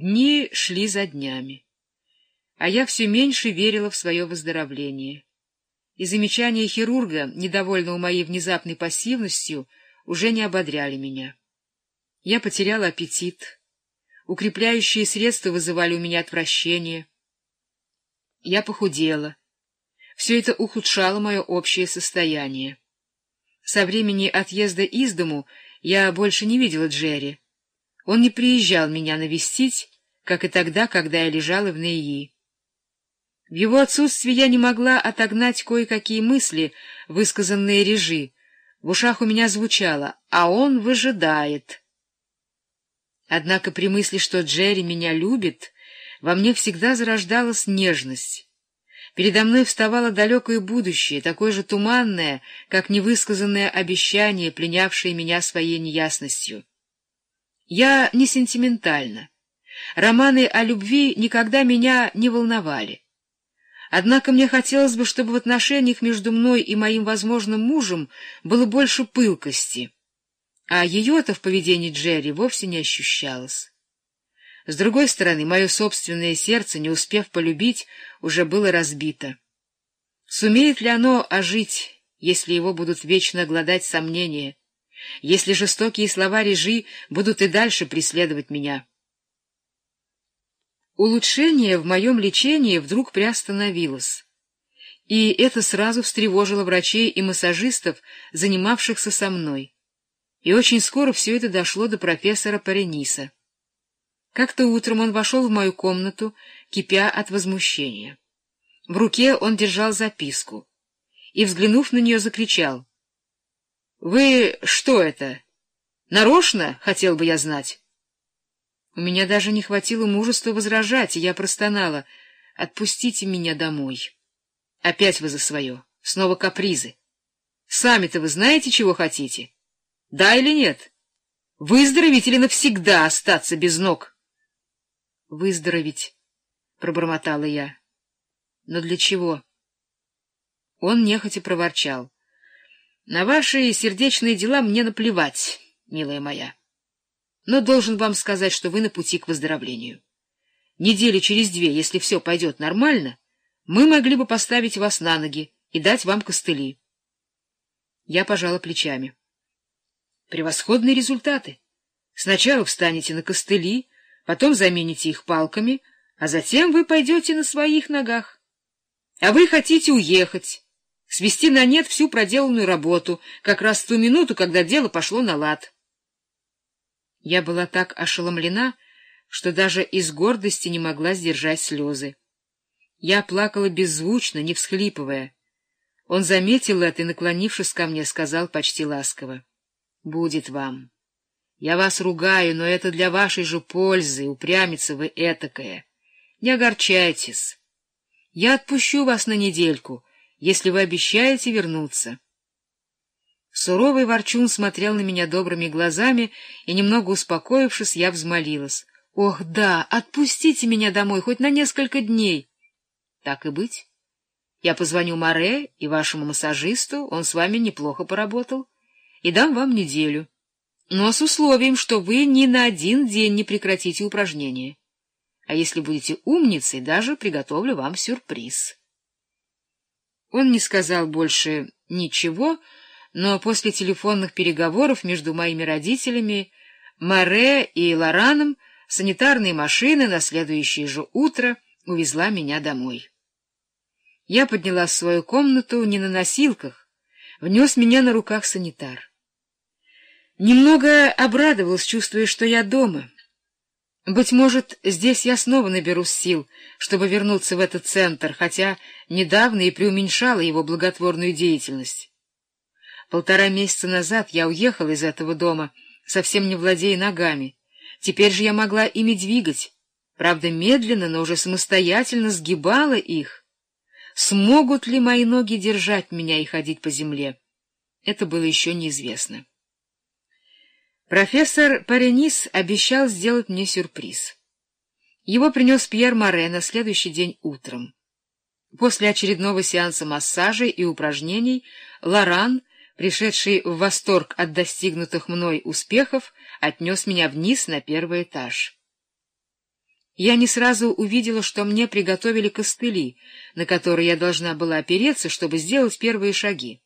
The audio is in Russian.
Дни шли за днями, а я все меньше верила в свое выздоровление. И замечания хирурга, недовольного моей внезапной пассивностью, уже не ободряли меня. Я потеряла аппетит. Укрепляющие средства вызывали у меня отвращение. Я похудела. Все это ухудшало мое общее состояние. Со времени отъезда из дому я больше не видела Джерри. Он не приезжал меня навестить, как и тогда, когда я лежала в Нейи. В его отсутствие я не могла отогнать кое-какие мысли, высказанные Режи. В ушах у меня звучало «а он выжидает». Однако при мысли, что Джерри меня любит, во мне всегда зарождалась нежность. Передо мной вставало далекое будущее, такое же туманное, как невысказанное обещание, пленявшее меня своей неясностью. Я не сентиментальна. Романы о любви никогда меня не волновали. Однако мне хотелось бы, чтобы в отношениях между мной и моим возможным мужем было больше пылкости, а ее-то в поведении Джерри вовсе не ощущалось. С другой стороны, мое собственное сердце, не успев полюбить, уже было разбито. Сумеет ли оно ожить, если его будут вечно гладать сомнения? Если жестокие слова режи будут и дальше преследовать меня. Улучшение в моем лечении вдруг приостановилось, и это сразу встревожило врачей и массажистов, занимавшихся со мной. И очень скоро все это дошло до профессора Парениса. Как-то утром он вошел в мою комнату, кипя от возмущения. В руке он держал записку и, взглянув на нее, закричал — вы что это? Нарочно, хотел бы я знать. У меня даже не хватило мужества возражать, и я простонала. Отпустите меня домой. Опять вы за свое. Снова капризы. Сами-то вы знаете, чего хотите? Да или нет? Выздороветь или навсегда остаться без ног? Выздороветь, — пробормотала я. Но для чего? Он нехотя проворчал. На ваши сердечные дела мне наплевать, милая моя. Но должен вам сказать, что вы на пути к выздоровлению. Недели через две, если все пойдет нормально, мы могли бы поставить вас на ноги и дать вам костыли. Я пожала плечами. Превосходные результаты. Сначала встанете на костыли, потом замените их палками, а затем вы пойдете на своих ногах. А вы хотите уехать свести на нет всю проделанную работу, как раз в ту минуту, когда дело пошло на лад. Я была так ошеломлена, что даже из гордости не могла сдержать слезы. Я плакала беззвучно, не всхлипывая. Он заметил это и, наклонившись ко мне, сказал почти ласково. — Будет вам. Я вас ругаю, но это для вашей же пользы, упрямится вы этакая. Не огорчайтесь. Я отпущу вас на недельку, если вы обещаете вернуться. Суровый ворчун смотрел на меня добрыми глазами, и, немного успокоившись, я взмолилась. — Ох, да, отпустите меня домой хоть на несколько дней. — Так и быть. Я позвоню Море и вашему массажисту, он с вами неплохо поработал, и дам вам неделю. Но с условием, что вы ни на один день не прекратите упражнения. А если будете умницей, даже приготовлю вам сюрприз. Он не сказал больше ничего, но после телефонных переговоров между моими родителями, Море и Лораном, санитарные машины на следующее же утро увезла меня домой. Я поднялась в свою комнату не на носилках, внес меня на руках санитар. Немного обрадовалась, чувствуя, что я дома — быть может, здесь я снова наберусь сил, чтобы вернуться в этот центр, хотя недавно и преуменьшала его благотворную деятельность. Полтора месяца назад я уехала из этого дома, совсем не владея ногами. Теперь же я могла ими двигать, правда, медленно, но уже самостоятельно сгибала их. Смогут ли мои ноги держать меня и ходить по земле? Это было еще неизвестно. Профессор Паренис обещал сделать мне сюрприз. Его принес Пьер Море на следующий день утром. После очередного сеанса массажа и упражнений Лоран, пришедший в восторг от достигнутых мной успехов, отнес меня вниз на первый этаж. Я не сразу увидела, что мне приготовили костыли, на которые я должна была опереться, чтобы сделать первые шаги.